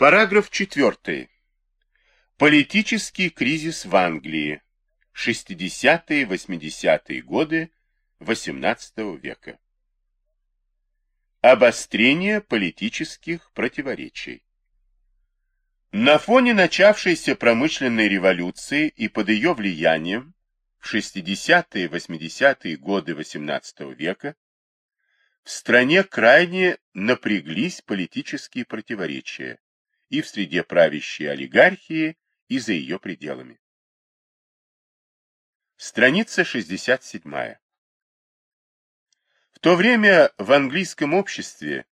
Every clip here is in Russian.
Параграф 4. Политический кризис в Англии. 60-80-е годы XVIII века. Обострение политических противоречий. На фоне начавшейся промышленной революции и под ее влиянием в 60-80-е годы XVIII века в стране крайне напряглись политические противоречия и в среде правящей олигархии, и за ее пределами. Страница 67. В то время в английском обществе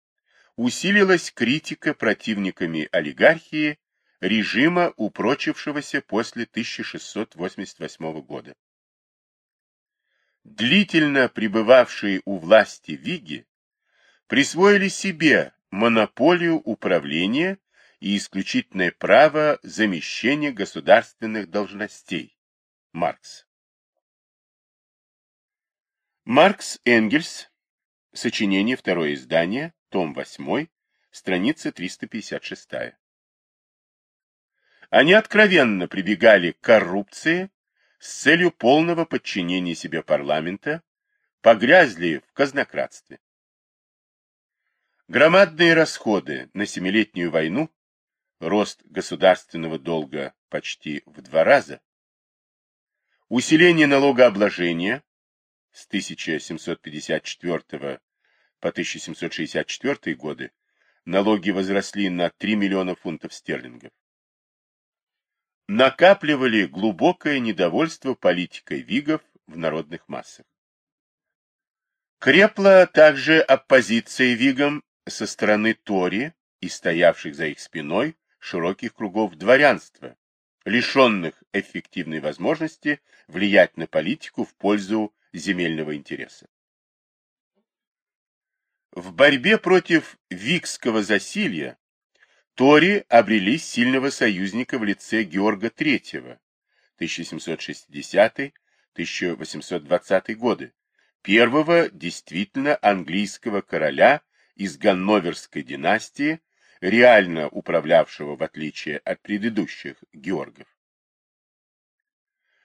усилилась критика противниками олигархии режима, упрочившегося после 1688 года. Длительно пребывавшие у власти виги присвоили себе монополию управления и исключительное право замещения государственных должностей. Маркс. Маркс Энгельс. Сочинение, второе издание, том 8, страница 356. Они откровенно прибегали к коррупции с целью полного подчинения себе парламента, погрязли в казнократстве. Громадные расходы на Семилетнюю войну рост государственного долга почти в два раза, усиление налогообложения с 1754 по 1764 годы налоги возросли на 3 миллиона фунтов стерлингов. Накапливали глубокое недовольство политикой вигов в народных массах. Крепла также оппозиция вигам со стороны Тори и стоявших за их спиной широких кругов дворянства, лишенных эффективной возможности влиять на политику в пользу земельного интереса. В борьбе против викского засилья Тори обрели сильного союзника в лице Георга III 1760-1820 годы, первого действительно английского короля из Ганноверской династии, реально управлявшего в отличие от предыдущих Георгов.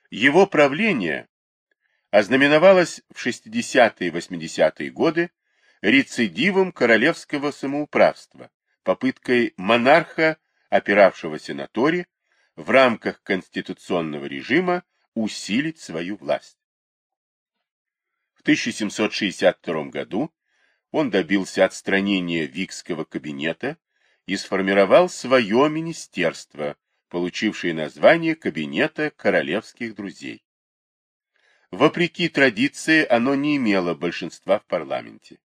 Его правление ознаменовалось в 60-е и 80-е годы рецидивом королевского самоуправства, попыткой монарха, опиравшегося на Тори, в рамках конституционного режима усилить свою власть. В 1762 году он добился отстранения Викского кабинета и сформировал свое министерство, получившее название Кабинета королевских друзей. Вопреки традиции, оно не имело большинства в парламенте.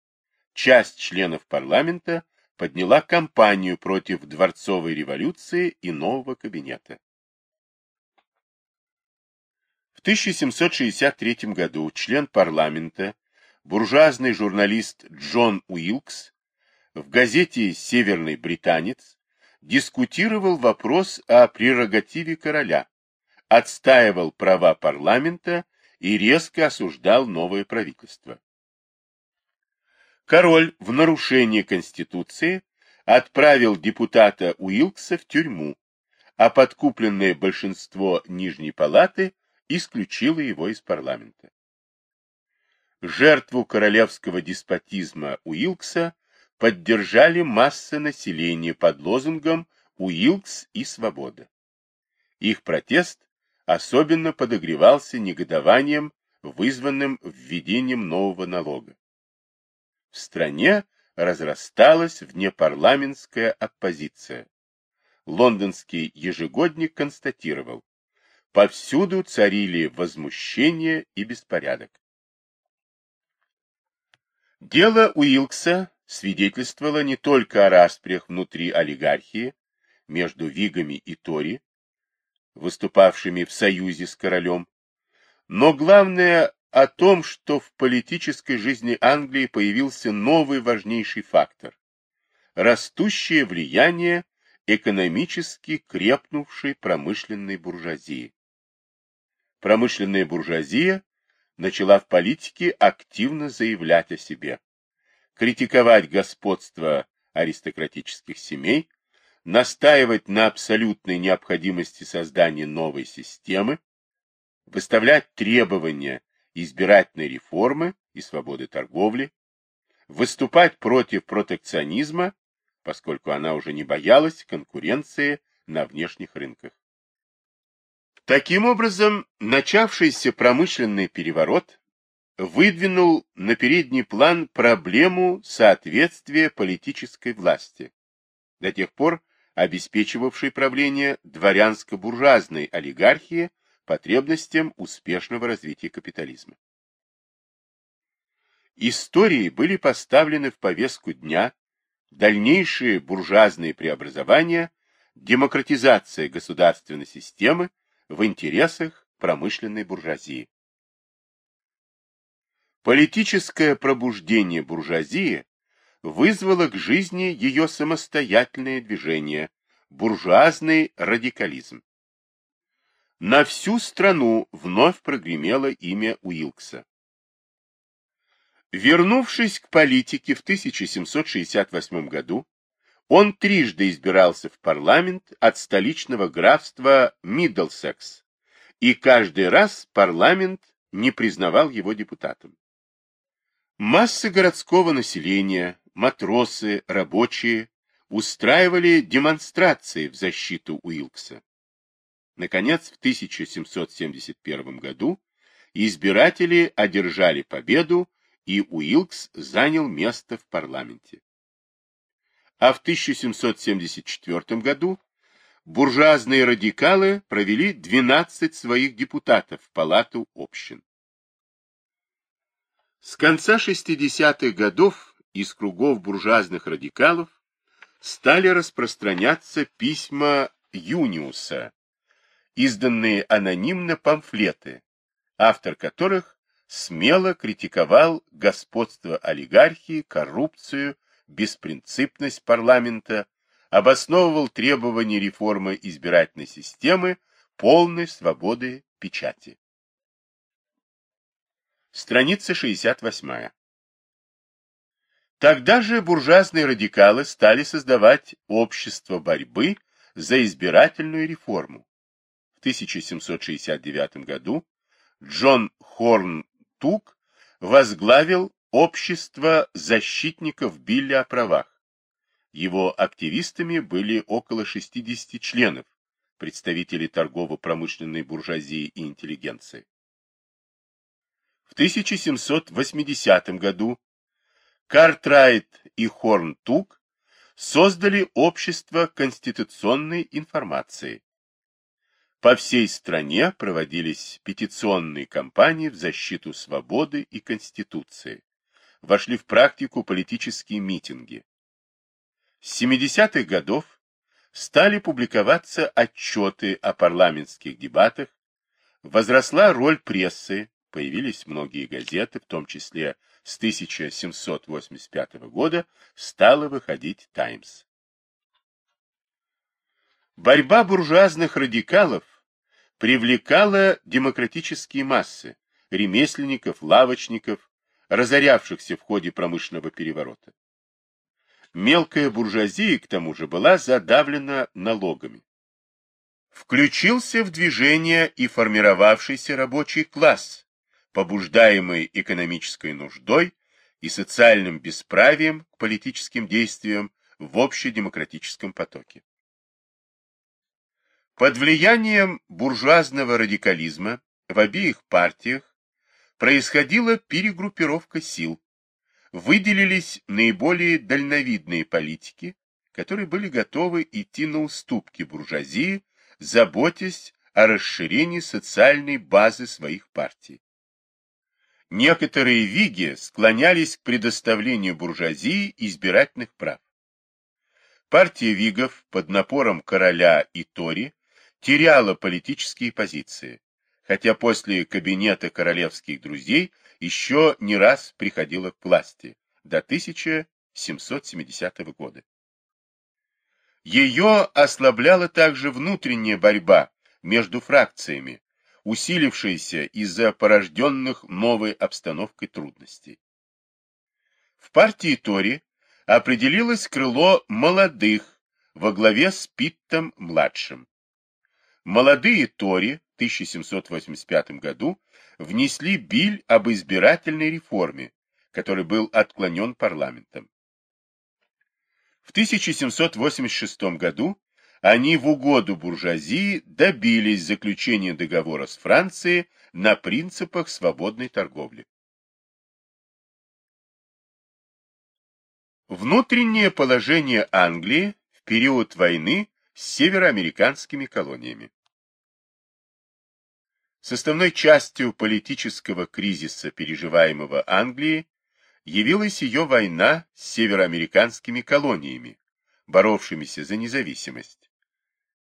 Часть членов парламента подняла кампанию против дворцовой революции и нового кабинета. В 1763 году член парламента, буржуазный журналист Джон Уилкс в газете «Северный британец» дискутировал вопрос о прерогативе короля, отстаивал права парламента и резко осуждал новое правительство. Король в нарушение Конституции отправил депутата Уилкса в тюрьму, а подкупленное большинство Нижней Палаты исключило его из парламента. Жертву королевского деспотизма Уилкса поддержали массы населения под лозунгом «Уилкс и свобода». Их протест особенно подогревался негодованием, вызванным введением нового налога. В стране разрасталась внепарламентская оппозиция. Лондонский ежегодник констатировал, повсюду царили возмущение и беспорядок. Дело Уилкса свидетельствовало не только о распрях внутри олигархии, между Вигами и Тори, выступавшими в союзе с королем, но главное о том, что в политической жизни Англии появился новый важнейший фактор – растущее влияние экономически крепнувшей промышленной буржуазии. Промышленная буржуазия начала в политике активно заявлять о себе критиковать господство аристократических семей, настаивать на абсолютной необходимости создания новой системы, выставлять требования избирательной реформы и свободы торговли, выступать против протекционизма, поскольку она уже не боялась конкуренции на внешних рынках. Таким образом, начавшийся промышленный переворот выдвинул на передний план проблему соответствия политической власти, до тех пор обеспечивавшей правление дворянско-буржуазной олигархии потребностям успешного развития капитализма. Истории были поставлены в повестку дня дальнейшие буржуазные преобразования, демократизация государственной системы в интересах промышленной буржуазии. Политическое пробуждение буржуазии вызвало к жизни ее самостоятельное движение, буржуазный радикализм. На всю страну вновь прогремело имя Уилкса. Вернувшись к политике в 1768 году, он трижды избирался в парламент от столичного графства Миддлсекс, и каждый раз парламент не признавал его депутатом. Массы городского населения, матросы, рабочие устраивали демонстрации в защиту Уилкса. Наконец, в 1771 году избиратели одержали победу, и Уилкс занял место в парламенте. А в 1774 году буржуазные радикалы провели 12 своих депутатов в палату общин. С конца 60-х годов из кругов буржуазных радикалов стали распространяться письма Юниуса, изданные анонимно памфлеты, автор которых смело критиковал господство олигархии, коррупцию, беспринципность парламента, обосновывал требования реформы избирательной системы, полной свободы печати. Страница 68. Тогда же буржуазные радикалы стали создавать общество борьбы за избирательную реформу, 1769 году Джон Хорн Тук возглавил Общество защитников Билли о правах. Его активистами были около 60 членов, представители торгово-промышленной буржуазии и интеллигенции. В 1780 году Картрайт и Хорн Тук создали Общество конституционной информации, по всей стране проводились петиционные кампании в защиту свободы и Конституции. Вошли в практику политические митинги. С 70-х годов стали публиковаться отчеты о парламентских дебатах, возросла роль прессы, появились многие газеты, в том числе с 1785 года стала выходить «Таймс». Борьба буржуазных радикалов привлекала демократические массы, ремесленников, лавочников, разорявшихся в ходе промышленного переворота. Мелкая буржуазия, к тому же, была задавлена налогами. Включился в движение и формировавшийся рабочий класс, побуждаемый экономической нуждой и социальным бесправием к политическим действиям в общедемократическом потоке. Под влиянием буржуазного радикализма в обеих партиях происходила перегруппировка сил, выделились наиболее дальновидные политики, которые были готовы идти на уступки буржуазии, заботясь о расширении социальной базы своих партий. Некоторые виги склонялись к предоставлению буржуазии избирательных прав. Партия вигов под напором короля и Тори теряла политические позиции, хотя после кабинета королевских друзей еще не раз приходила к власти, до 1770 года. Ее ослабляла также внутренняя борьба между фракциями, усилившаяся из-за порожденных новой обстановкой трудностей. В партии Тори определилось крыло молодых, во главе с Питтом-младшим. Молодые Тори в 1785 году внесли биль об избирательной реформе, который был отклонен парламентом. В 1786 году они в угоду буржуазии добились заключения договора с Францией на принципах свободной торговли. Внутреннее положение Англии в период войны с североамериканскими колониями. Составной частью политического кризиса, переживаемого Англией, явилась ее война с североамериканскими колониями, боровшимися за независимость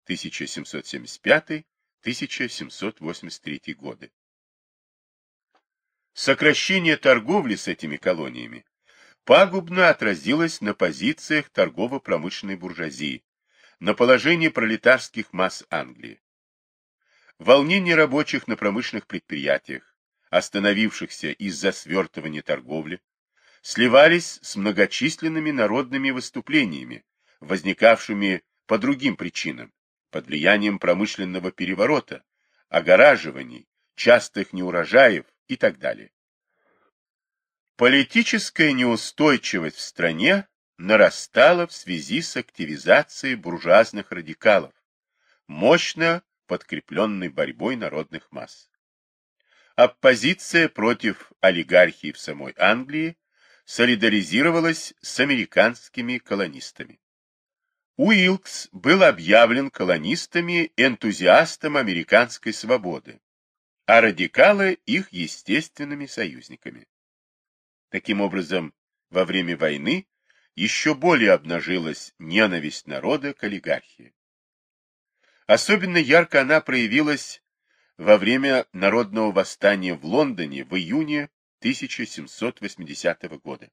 1775-1783 годы. Сокращение торговли с этими колониями пагубно отразилось на позициях торгово-промышленной буржуазии, на положении пролетарских масс Англии. Волнение рабочих на промышленных предприятиях, остановившихся из-за свертывания торговли, сливались с многочисленными народными выступлениями, возникавшими по другим причинам, под влиянием промышленного переворота, огораживаний, частых неурожаев и так далее. Политическая неустойчивость в стране нарастала в связи с активизацией буржуазных радикалов, мощно подкрепленной борьбой народных масс. Оппозиция против олигархии в самой Англии солидаризировалась с американскими колонистами. Уилкс был объявлен колонистами энтузиастом американской свободы, а радикалы их естественными союзниками. Таким образом, во время войны еще более обнажилась ненависть народа к олигархии. Особенно ярко она проявилась во время народного восстания в Лондоне в июне 1780 года.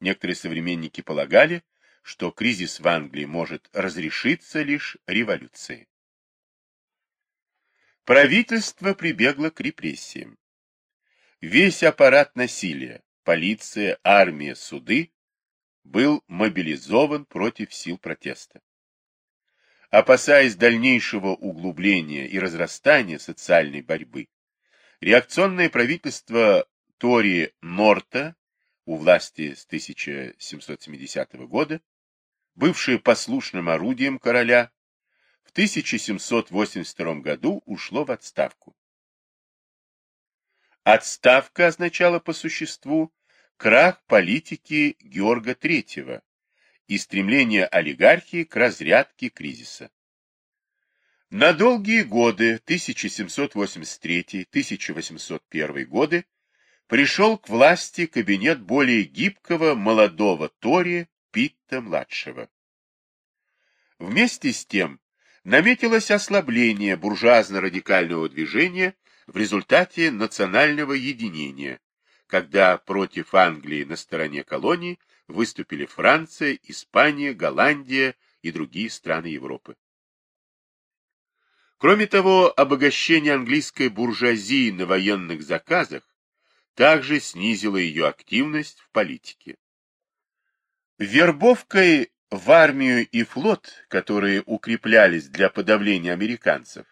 Некоторые современники полагали, что кризис в Англии может разрешиться лишь революцией. Правительство прибегло к репрессиям. Весь аппарат насилия, полиция, армия, суды был мобилизован против сил протеста. Опасаясь дальнейшего углубления и разрастания социальной борьбы, Реакционное правительство Тори Норта у власти с 1770 года, бывшее послушным орудием короля, в 1782 году ушло в отставку. Отставка означала по существу крах политики Георга III и стремление олигархии к разрядке кризиса. На долгие годы 1783-1801 годы пришел к власти кабинет более гибкого молодого Тори Питта-младшего. Вместе с тем наметилось ослабление буржуазно-радикального движения в результате национального единения, когда против Англии на стороне колоний выступили Франция, Испания, Голландия и другие страны Европы. Кроме того, обогащение английской буржуазии на военных заказах также снизило ее активность в политике. Вербовкой в армию и флот, которые укреплялись для подавления американцев,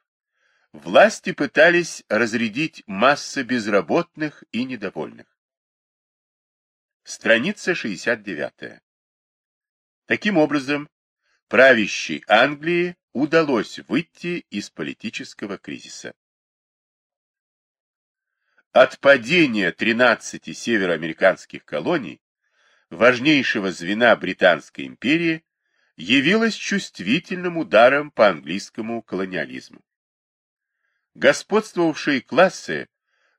власти пытались разрядить массы безработных и недовольных. Страница 69. Таким образом, правящей Англии удалось выйти из политического кризиса. От падения 13 североамериканских колоний, важнейшего звена Британской империи, явилось чувствительным ударом по английскому колониализму. Господствовавшие классы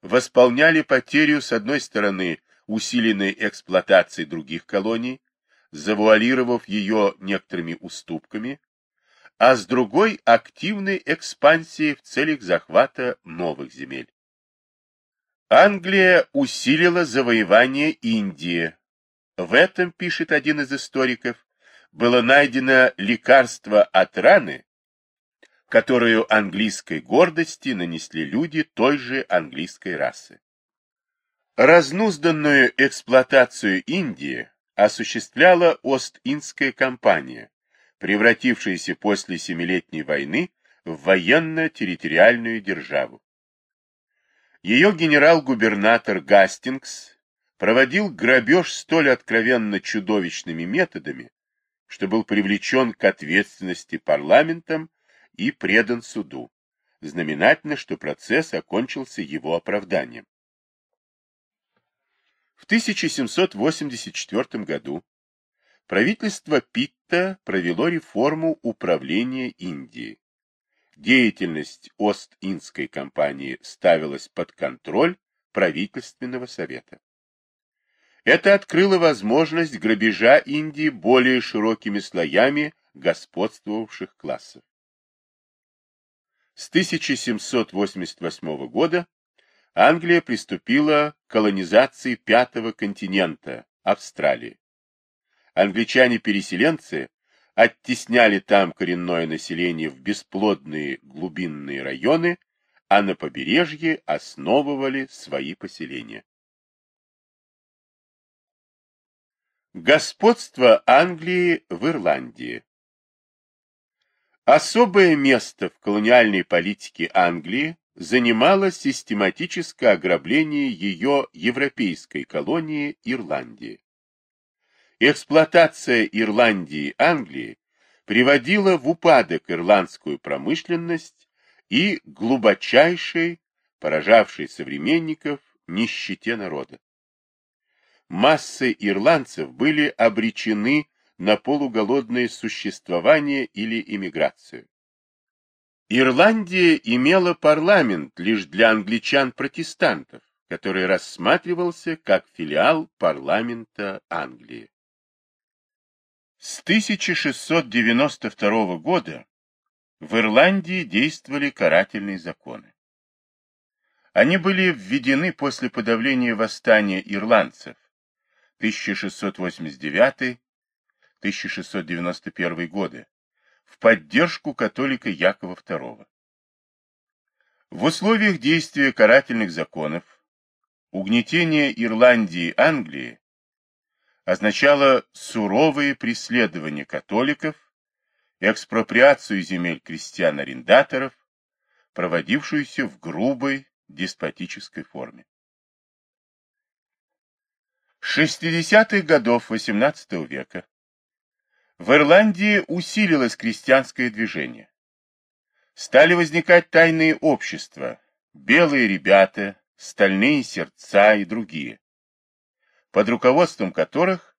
восполняли потерю с одной стороны усиленной эксплуатации других колоний, завуалировав ее некоторыми уступками, а с другой – активной экспансией в целях захвата новых земель. Англия усилила завоевание Индии. В этом, пишет один из историков, было найдено лекарство от раны, которую английской гордости нанесли люди той же английской расы. Разнузданную эксплуатацию Индии осуществляла Ост-Индская компания, превратившейся после Семилетней войны в военно-территориальную державу. Ее генерал-губернатор Гастингс проводил грабеж столь откровенно чудовищными методами, что был привлечен к ответственности парламентом и предан суду. Знаменательно, что процесс окончился его оправданием. В 1784 году правительство Питта провело реформу управления Индией. Деятельность Ост-Индской компании ставилась под контроль правительственного совета. Это открыло возможность грабежа Индии более широкими слоями господствовавших классов. С 1788 года Англия приступила к колонизации пятого континента – Австралии. Англичане-переселенцы оттесняли там коренное население в бесплодные глубинные районы, а на побережье основывали свои поселения. Господство Англии в Ирландии Особое место в колониальной политике Англии занимало систематическое ограбление ее европейской колонии Ирландии. Эксплуатация Ирландии Англии приводила в упадок ирландскую промышленность и глубочайшей, поражавшей современников, нищете народа. Массы ирландцев были обречены на полуголодное существование или иммиграцию. Ирландия имела парламент лишь для англичан-протестантов, который рассматривался как филиал парламента Англии. С 1692 года в Ирландии действовали карательные законы. Они были введены после подавления восстания ирландцев 1689-1691 годы в поддержку католика Якова II. В условиях действия карательных законов угнетение Ирландии и Англии означало суровые преследования католиков, экспроприацию земель крестьян-арендаторов, проводившуюся в грубой деспотической форме. С 60-х годов XVIII века в Ирландии усилилось крестьянское движение. Стали возникать тайные общества, белые ребята, стальные сердца и другие под руководством которых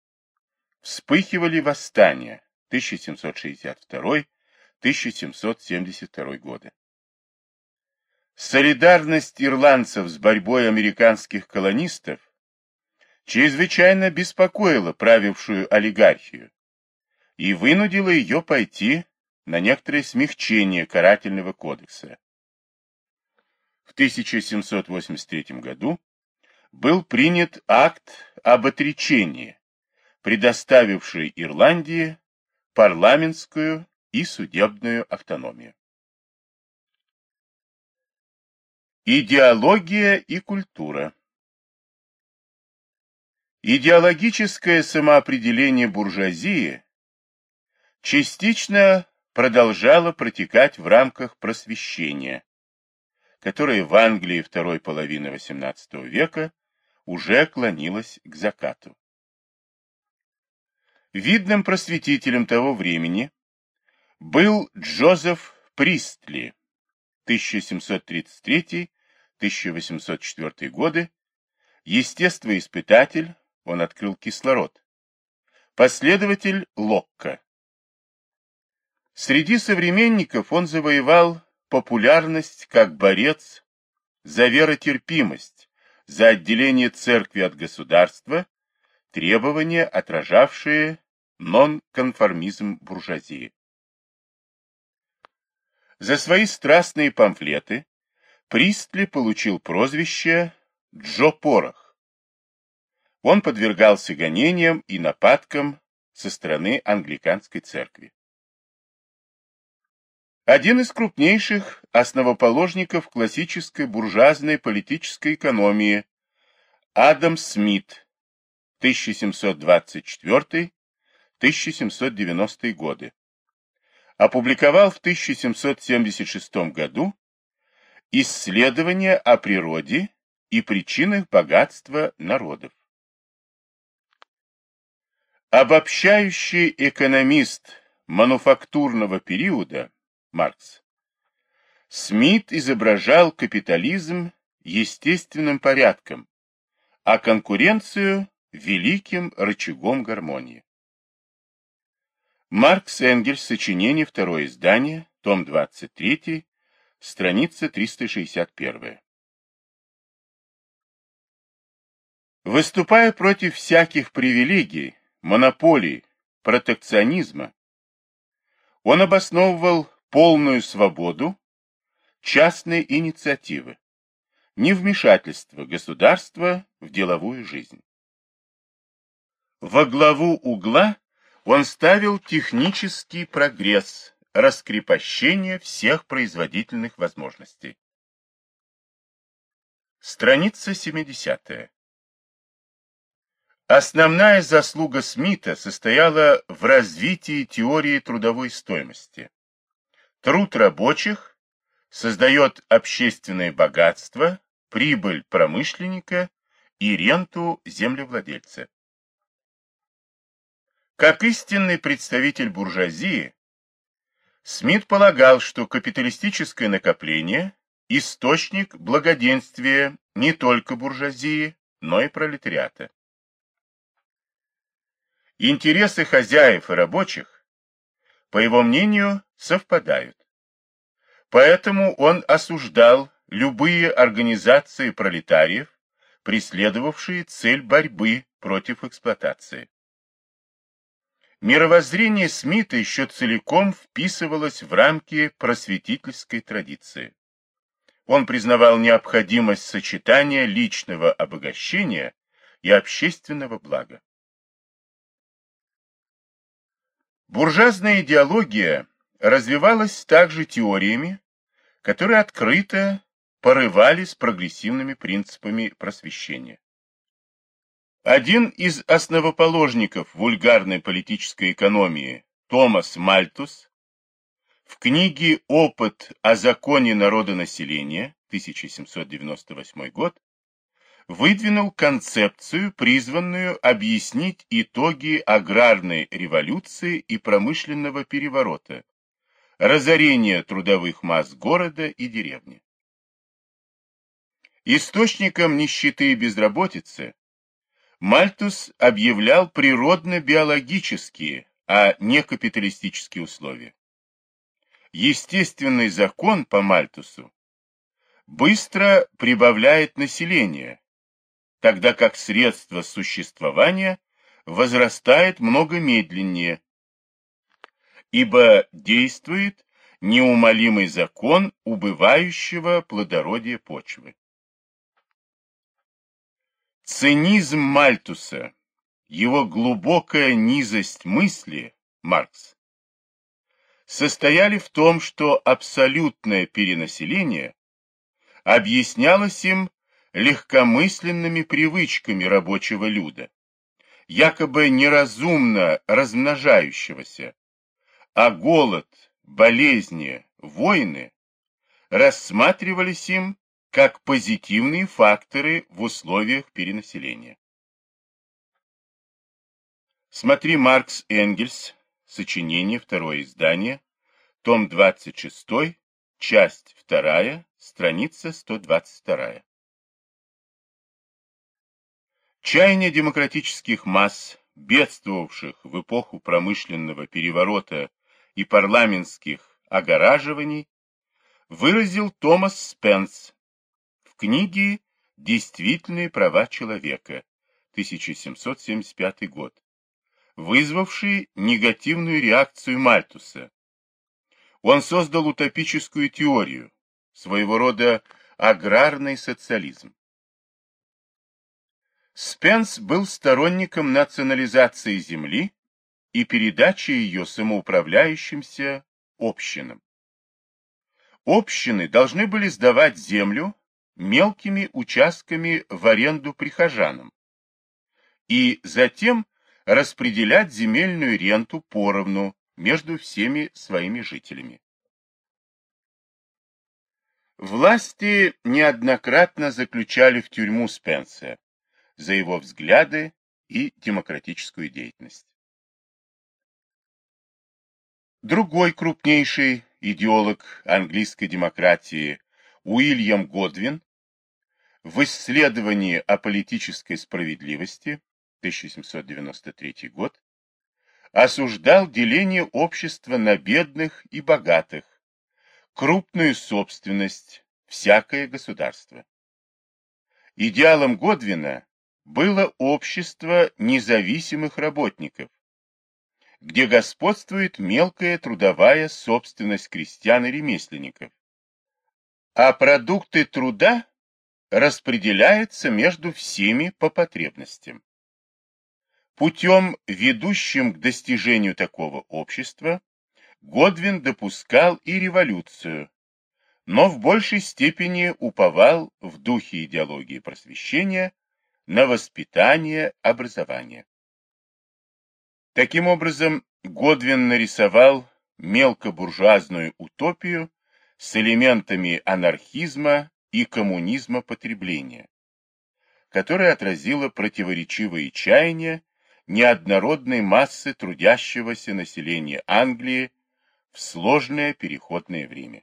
вспыхивали восстания 1762-1772 годы. Солидарность ирландцев с борьбой американских колонистов чрезвычайно беспокоила правившую олигархию и вынудила ее пойти на некоторое смягчение карательного кодекса. В 1783 году был принят акт об отречении, предоставивший Ирландии парламентскую и судебную автономию. Идеология и культура Идеологическое самоопределение буржуазии частично продолжало протекать в рамках просвещения, которое в Англии второй половины XVIII века уже клонилась к закату. Видным просветителем того времени был Джозеф Пристли, 1733-1804 годы, естествоиспытатель, он открыл кислород, последователь Локка. Среди современников он завоевал популярность как борец за веротерпимость, за отделение церкви от государства, требования, отражавшие нонконформизм буржуазии. За свои страстные памфлеты Пристли получил прозвище Джо Порох. Он подвергался гонениям и нападкам со стороны англиканской церкви. Один из крупнейших основоположников классической буржуазной политической экономии Адам Смит 1724-1790 годы опубликовал в 1776 году исследования о природе и причинах богатства народов. Обобщающий экономист мануфактурного периода Маркс Смит изображал капитализм естественным порядком, а конкуренцию – великим рычагом гармонии. Маркс Энгельс, сочинение, второе издание, том 23, страница 361. Выступая против всяких привилегий, монополий, протекционизма, он обосновывал полную свободу частной инициативы, невмешательство государства в деловую жизнь. Во главу угла он ставил технический прогресс, раскрепощение всех производительных возможностей. Страница 70. Основная заслуга Смита состояла в развитии теории трудовой стоимости. Труд рабочих создает общественное богатство, прибыль промышленника и ренту землевладельца. Как истинный представитель буржуазии, Смит полагал, что капиталистическое накопление – источник благоденствия не только буржуазии, но и пролетариата. Интересы хозяев и рабочих, по его мнению, совпадают. Поэтому он осуждал любые организации пролетариев, преследовавшие цель борьбы против эксплуатации. Мировоззрение Смита еще целиком вписывалось в рамки просветительской традиции. Он признавал необходимость сочетания личного обогащения и общественного блага. Буржуазная идеология развивалась также теориями, которые открыто порывались прогрессивными принципами просвещения. Один из основоположников вульгарной политической экономии, Томас Мальтус, в книге «Опыт о законе народонаселения» 1798 год выдвинул концепцию, призванную объяснить итоги аграрной революции и промышленного переворота, разорения трудовых масс города и деревни. Источником нищеты и безработицы Мальтус объявлял природно-биологические, а не капиталистические условия. Естественный закон по Мальтусу быстро прибавляет население, тогда как средство существования возрастает много медленнее, ибо действует неумолимый закон убывающего плодородия почвы. Цинизм Мальтуса, его глубокая низость мысли, Маркс, состояли в том, что абсолютное перенаселение объяснялось им легкомысленными привычками рабочего люда, якобы неразумно размножающегося, а голод, болезни, войны рассматривались им как позитивные факторы в условиях перенаселения. Смотри Маркс Энгельс, сочинение, второе издание, том 26, часть 2, страница 122. Чаяние демократических масс, бедствовавших в эпоху промышленного переворота и парламентских огораживаний, выразил Томас Спенс в книге «Действительные права человека» 1775 год, вызвавший негативную реакцию Мальтуса. Он создал утопическую теорию, своего рода аграрный социализм. Спенс был сторонником национализации земли и передачи ее самоуправляющимся общинам. Общины должны были сдавать землю мелкими участками в аренду прихожанам и затем распределять земельную ренту поровну между всеми своими жителями. Власти неоднократно заключали в тюрьму Спенса за его взгляды и демократическую деятельность. Другой крупнейший идеолог английской демократии Уильям Годвин в исследовании о политической справедливости 1793 год осуждал деление общества на бедных и богатых, крупную собственность, всякое государство. Идеалом Годвина было общество независимых работников, где господствует мелкая трудовая собственность крестьян и ремесленников, а продукты труда распределяются между всеми по потребностям. Путем, ведущим к достижению такого общества, Годвин допускал и революцию, но в большей степени уповал в духе идеологии просвещения на воспитание, образование. Таким образом, Годвин нарисовал мелкобуржуазную утопию с элементами анархизма и коммунизма потребления, которая отразила противоречивые чаяния неоднородной массы трудящегося населения Англии в сложное переходное время.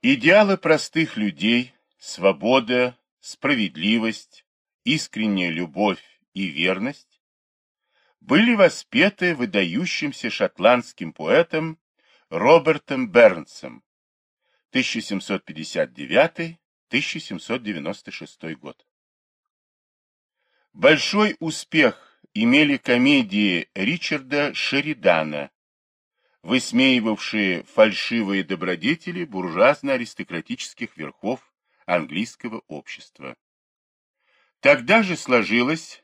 Идеалы простых людей, свобода, справедливость, искренняя любовь и верность были воспеты выдающимся шотландским поэтом Робертом Бернсом 1759-1796 год. Большой успех имели комедии Ричарда Шеридана, высмеивавшие фальшивые добродетели буржуазно-аристократических верхов английского общества. Тогда же сложилась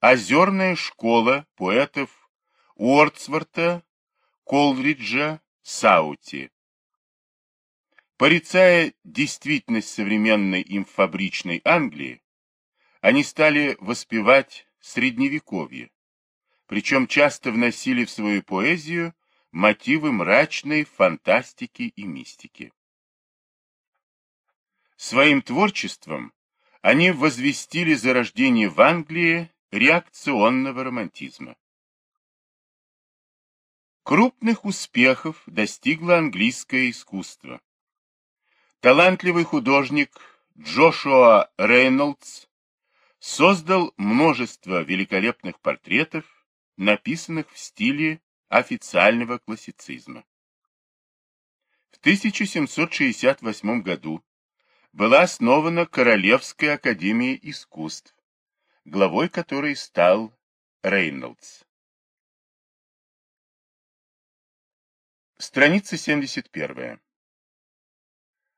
озерная школа поэтов Уордсворта, Колриджа, Саути. Порицая действительность современной им фабричной Англии, они стали воспевать Средневековье, причем часто вносили в свою поэзию мотивы мрачной фантастики и мистики. Своим творчеством они возвестили зарождение в Англии реакционного романтизма. Крупных успехов достигло английское искусство. Талантливый художник Джошуа Рейнольдс создал множество великолепных портретов, написанных в стиле официального классицизма. В 1768 году была основана Королевская академия искусств, главой которой стал Рейнольдс. Страница 71.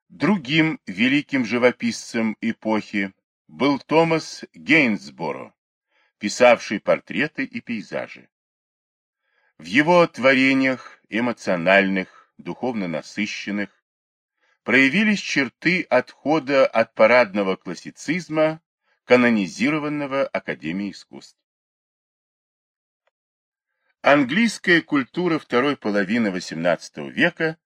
Другим великим живописцем эпохи был Томас Гейнсборо, писавший портреты и пейзажи. В его творениях, эмоциональных, духовно насыщенных, проявились черты отхода от парадного классицизма, канонизированного Академией искусств. Английская культура второй половины XVIII века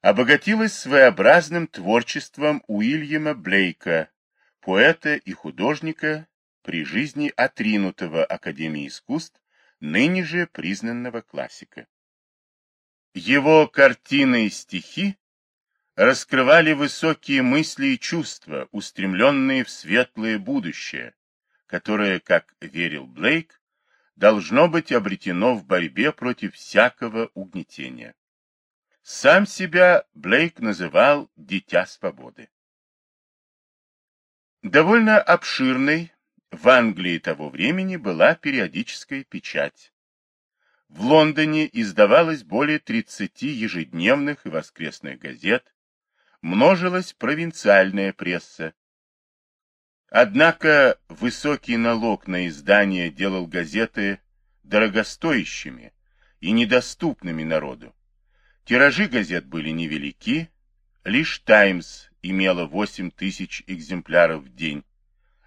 обогатилась своеобразным творчеством Уильяма Блейка, поэта и художника, при жизни отринутого Академией искусств, ныне же признанного классика. Его картины и стихи раскрывали высокие мысли и чувства, устремленные в светлое будущее, которое, как верил Блейк, должно быть обретено в борьбе против всякого угнетения. Сам себя Блейк называл «дитя свободы». Довольно обширной в Англии того времени была периодическая печать. В Лондоне издавалось более 30 ежедневных и воскресных газет, множилась провинциальная пресса. Однако высокий налог на издание делал газеты дорогостоящими и недоступными народу. Тиражи газет были невелики, лишь «Таймс» имела 8 тысяч экземпляров в день,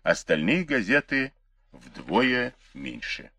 остальные газеты вдвое меньше.